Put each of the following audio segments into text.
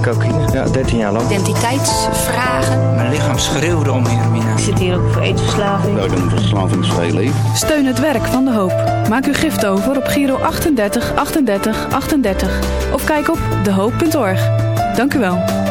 cocaïne, ja, 13 jaar lang. Identiteitsvragen. Mijn lichaam schreeuwde om heroïne. Ik zit hier ook voor eetverslaving. Ik heb een verslavingsvrij leven. Steun het werk van De Hoop. Maak uw gift over op Giro 38 38 38. Of kijk op dehoop.org. Dank u wel.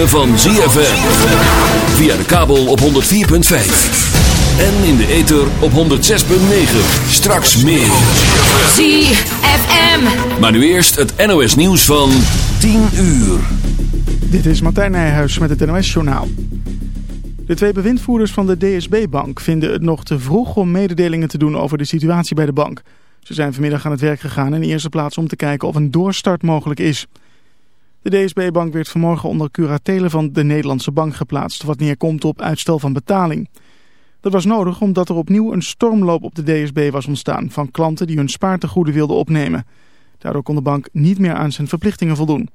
Ritme van ZFM. Via de kabel op 104.5. En in de ether op 106.9. Straks meer. ZFM. Maar nu eerst het NOS nieuws van 10 uur. Dit is Martijn Nijhuis met het NOS journaal. De twee bewindvoerders van de DSB-bank vinden het nog te vroeg om mededelingen te doen over de situatie bij de bank. Ze zijn vanmiddag aan het werk gegaan in de eerste plaats om te kijken of een doorstart mogelijk is. De DSB-bank werd vanmorgen onder curatele van de Nederlandse bank geplaatst, wat neerkomt op uitstel van betaling. Dat was nodig omdat er opnieuw een stormloop op de DSB was ontstaan van klanten die hun spaartegoeden wilden opnemen. Daardoor kon de bank niet meer aan zijn verplichtingen voldoen.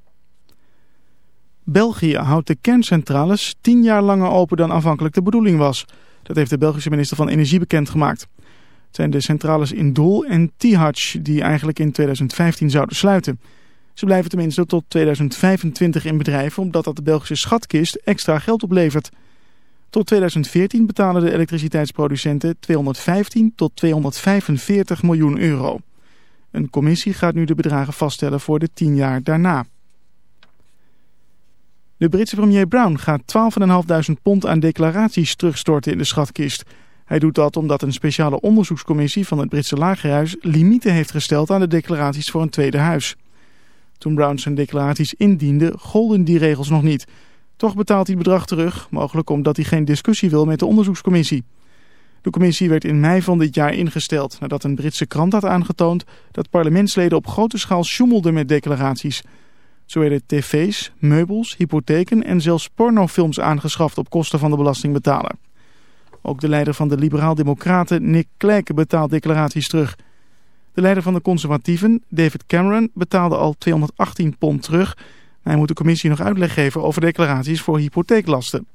België houdt de kerncentrales tien jaar langer open dan afhankelijk de bedoeling was. Dat heeft de Belgische minister van Energie bekendgemaakt. Het zijn de centrales in Doel en Tihange die eigenlijk in 2015 zouden sluiten. Ze blijven tenminste tot 2025 in bedrijf omdat dat de Belgische schatkist extra geld oplevert. Tot 2014 betalen de elektriciteitsproducenten 215 tot 245 miljoen euro. Een commissie gaat nu de bedragen vaststellen voor de 10 jaar daarna. De Britse premier Brown gaat 12.500 pond aan declaraties terugstorten in de schatkist. Hij doet dat omdat een speciale onderzoekscommissie van het Britse lagerhuis limieten heeft gesteld aan de declaraties voor een tweede huis. Toen Brown zijn declaraties indiende, golden die regels nog niet. Toch betaalt hij het bedrag terug, mogelijk omdat hij geen discussie wil met de onderzoekscommissie. De commissie werd in mei van dit jaar ingesteld nadat een Britse krant had aangetoond dat parlementsleden op grote schaal sjoemelden met declaraties. Zo werden tv's, meubels, hypotheken en zelfs pornofilms aangeschaft op kosten van de belastingbetaler. Ook de leider van de liberaal-democraten, Nick Clegg, betaalt declaraties terug. De leider van de conservatieven, David Cameron, betaalde al 218 pond terug. Hij moet de commissie nog uitleg geven over declaraties voor hypotheeklasten.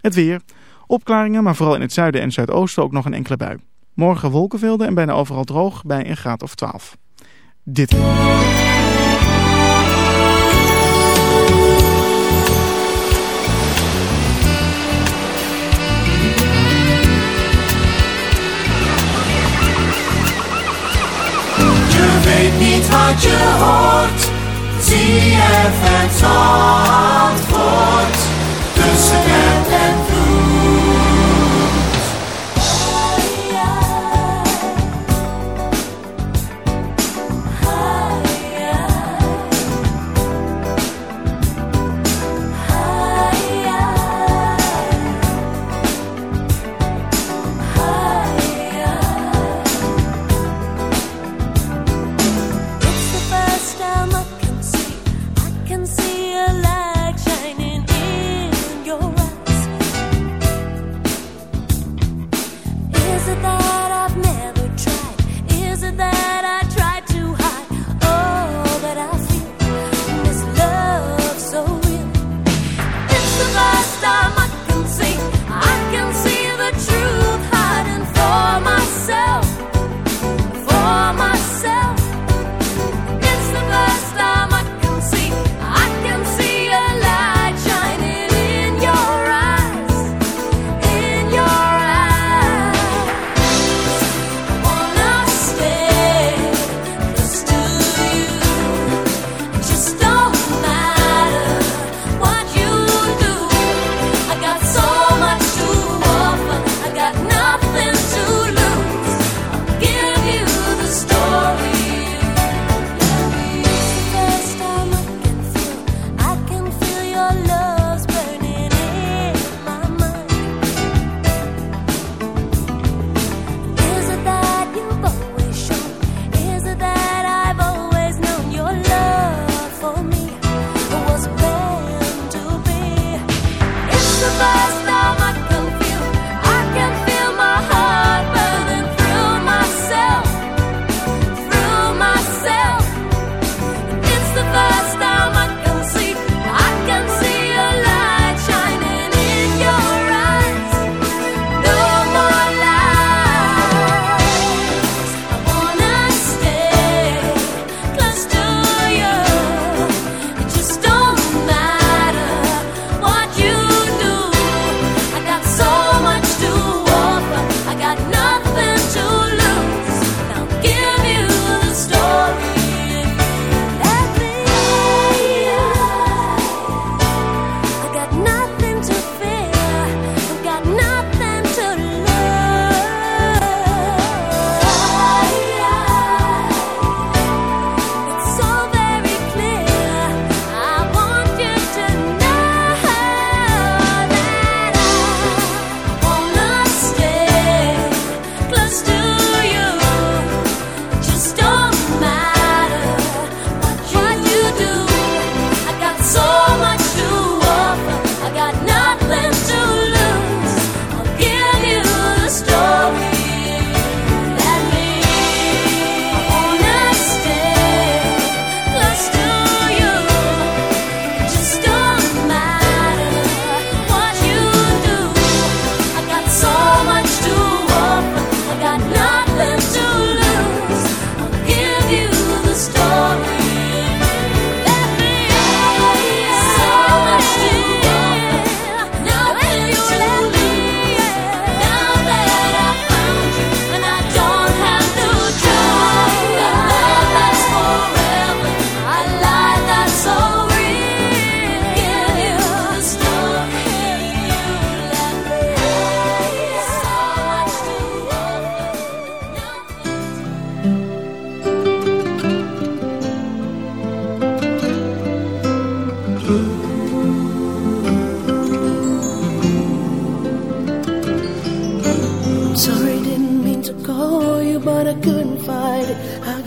Het weer. Opklaringen, maar vooral in het zuiden en zuidoosten ook nog een enkele bui. Morgen wolkenvelden en bijna overal droog bij een graad of 12. Dit. Je weet niet wat je hoort. Zie het antwoord tussen het en Can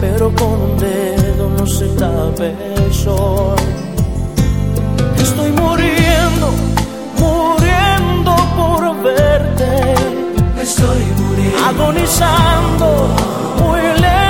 pero con un dedo no se tape el sol. Estoy muriendo, muriendo por verte. Estoy muriendo. Agonizando, muy lejos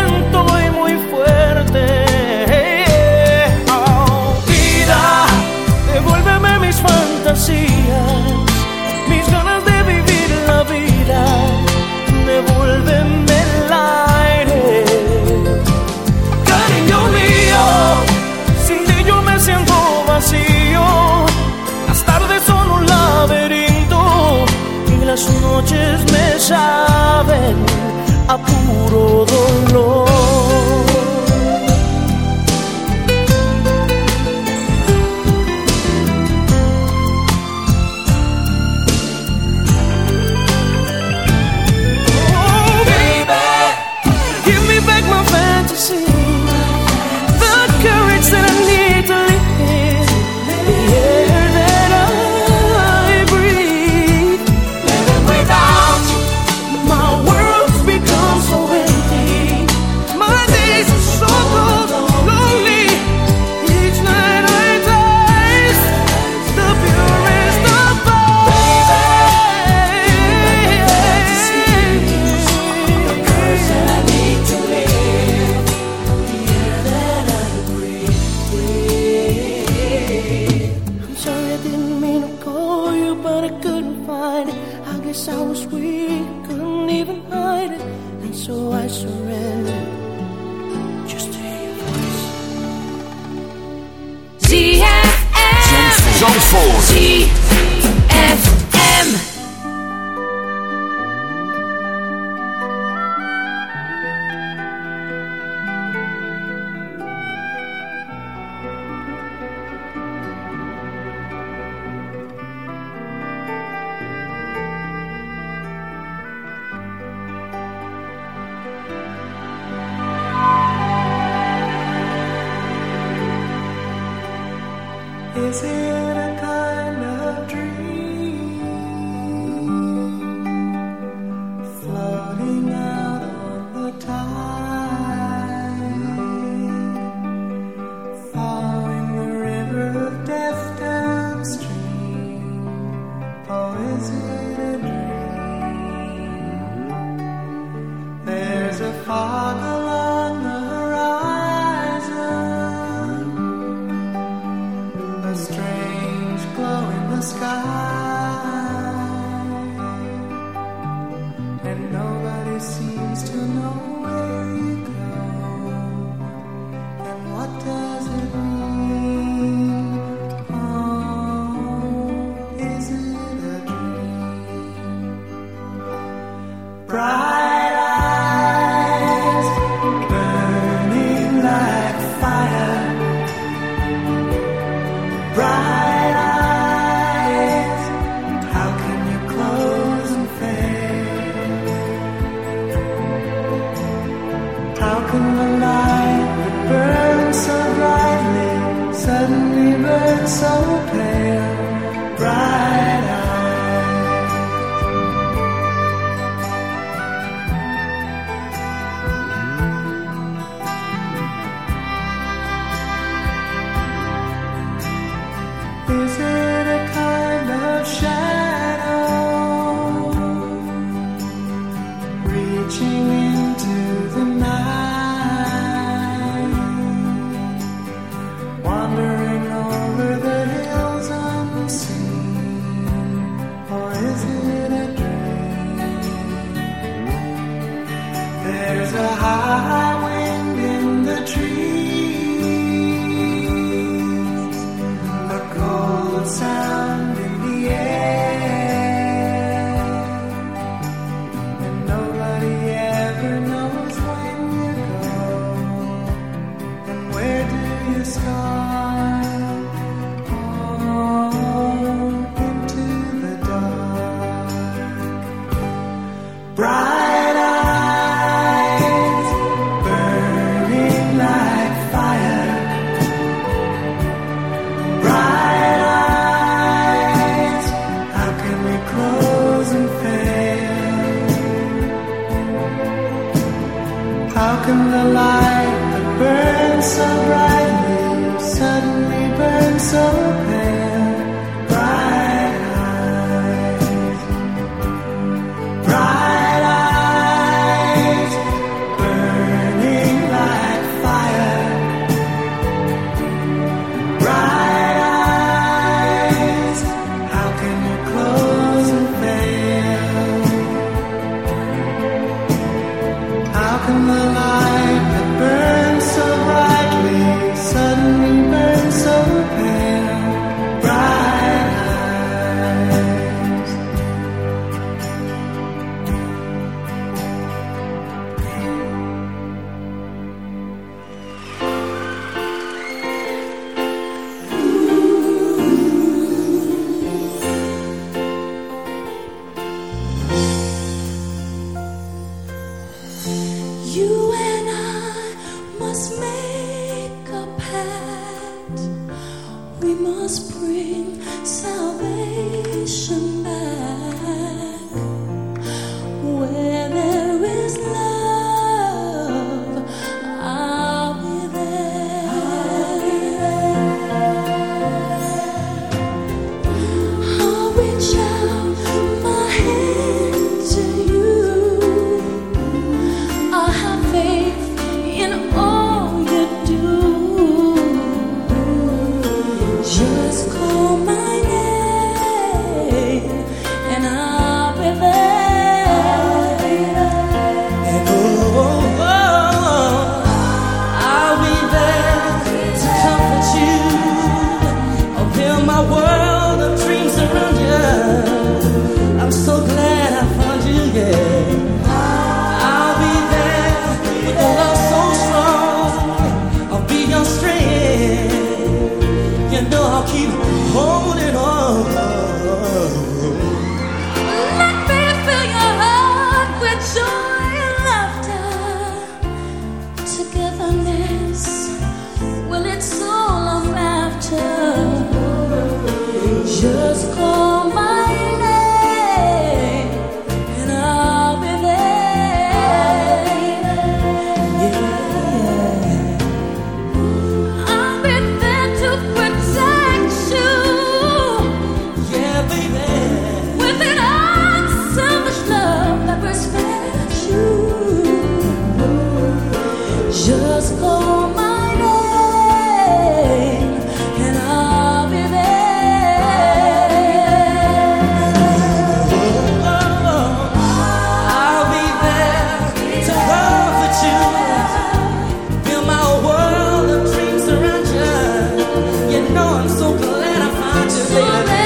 know I'm so glad I found you, baby.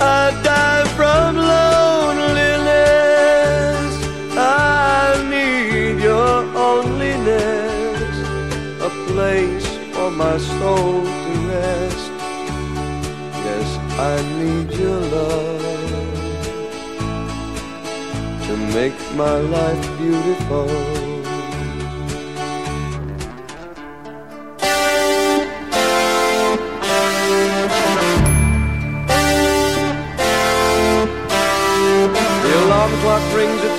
I die from loneliness. I need your loneliness, a place for my soul to rest. Yes, I need your love to make my life beautiful.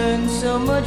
Learned so much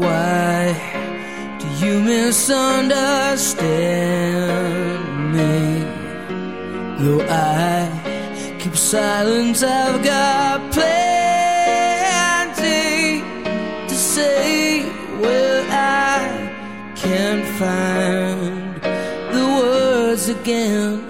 Why do you misunderstand me? Though I keep silence, I've got plenty to say. Well, I can't find the words again.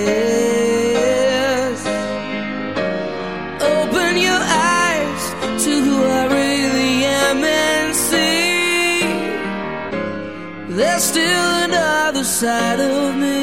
inside of me.